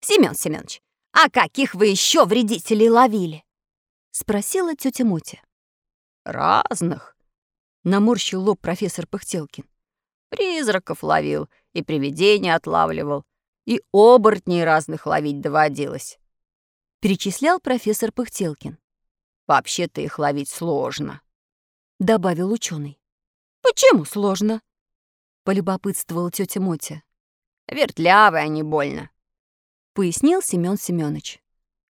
Семен Семенович, а каких вы еще вредителей ловили? Спросила тетя Мотя. Разных, наморщил лоб профессор Пыхтелкин. Призраков ловил и привидения отлавливал, и оборотней разных ловить доводилось. Перечислял профессор Пыхтелкин. Вообще-то их ловить сложно, добавил ученый. Почему сложно? полюбопытствовала тетя Мотя. Вертлявые они больно, пояснил Семен Семенович.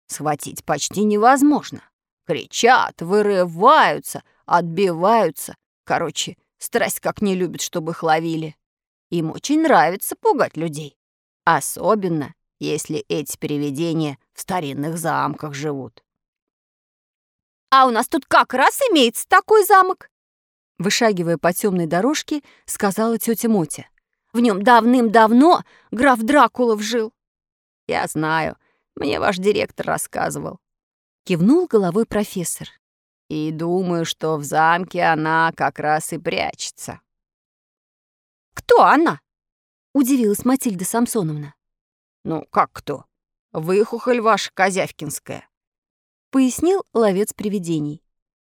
Схватить почти невозможно. Кричат, вырываются, отбиваются. Короче, страсть как не любит, чтобы их ловили. Им очень нравится пугать людей. Особенно, если эти привидения в старинных замках живут. «А у нас тут как раз имеется такой замок!» Вышагивая по темной дорожке, сказала тетя Мотя. «В нем давным-давно граф Дракулов жил». «Я знаю, мне ваш директор рассказывал». Кивнул головой профессор. «И думаю, что в замке она как раз и прячется». «Кто она?» — удивилась Матильда Самсоновна. «Ну, как кто? Выхухоль ваша Козявкинская», — пояснил ловец привидений.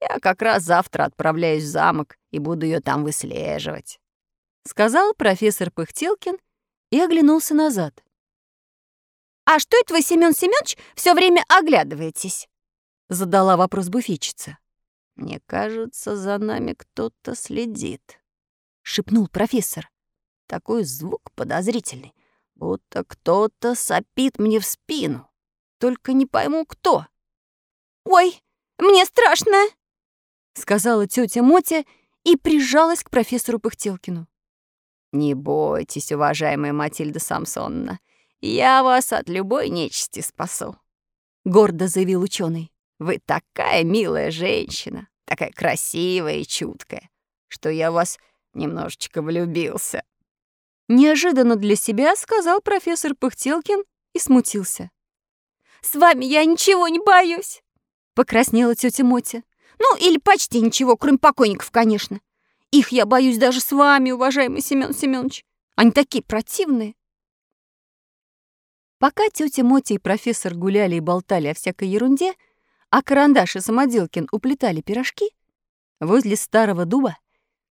«Я как раз завтра отправляюсь в замок и буду ее там выслеживать», — сказал профессор Пыхтелкин и оглянулся назад. «А что это вы, Семен Семенович, все время оглядываетесь?» — задала вопрос буфетчица. «Мне кажется, за нами кто-то следит», — шепнул профессор. «Такой звук подозрительный, будто кто-то сопит мне в спину. Только не пойму, кто». «Ой, мне страшно!» — сказала тетя Мотя и прижалась к профессору Пыхтелкину. «Не бойтесь, уважаемая Матильда Самсоновна, я вас от любой нечисти спасу», — гордо заявил ученый. «Вы такая милая женщина, такая красивая и чуткая, что я вас немножечко влюбился». Неожиданно для себя сказал профессор Пыхтелкин и смутился. «С вами я ничего не боюсь», — покраснела тетя Мотя. «Ну, или почти ничего, кроме покойников, конечно. Их я боюсь даже с вами, уважаемый Семен Семенович. Они такие противные». Пока тетя Мотя и профессор гуляли и болтали о всякой ерунде, а карандаш и самоделкин уплетали пирожки, возле старого дуба,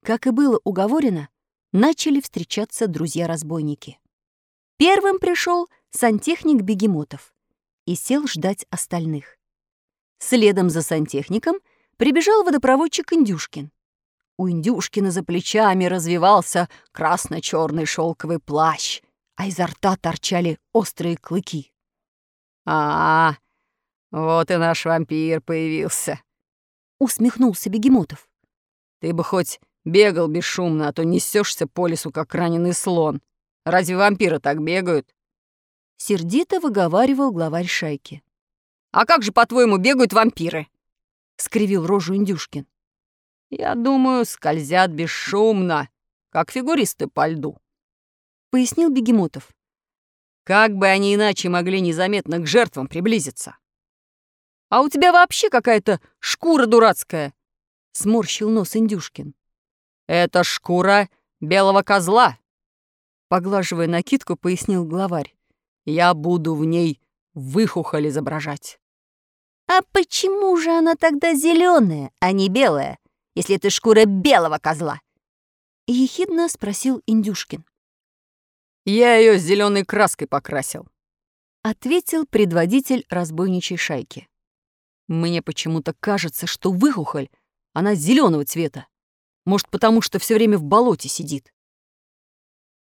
как и было уговорено, начали встречаться друзья-разбойники. Первым пришел сантехник Бегемотов и сел ждать остальных. Следом за сантехником прибежал водопроводчик Индюшкин. У Индюшкина за плечами развивался красно черный шелковый плащ, а изо рта торчали острые клыки. «А, -а вот и наш вампир появился», — усмехнулся Бегемотов. «Ты бы хоть бегал бесшумно, а то несешься по лесу, как раненый слон. Разве вампиры так бегают?» Сердито выговаривал главарь шайки. «А как же, по-твоему, бегают вампиры?» — скривил рожу Индюшкин. «Я думаю, скользят бесшумно, как фигуристы по льду», — пояснил Бегемотов. «Как бы они иначе могли незаметно к жертвам приблизиться?» «А у тебя вообще какая-то шкура дурацкая!» — сморщил нос Индюшкин. «Это шкура белого козла!» Поглаживая накидку, пояснил главарь. «Я буду в ней выхухоль изображать». «А почему же она тогда зеленая, а не белая, если это шкура белого козла?» — ехидно спросил Индюшкин. «Я ее зеленой краской покрасил», — ответил предводитель разбойничьей шайки. «Мне почему-то кажется, что выхухоль, она зеленого цвета. Может, потому что все время в болоте сидит».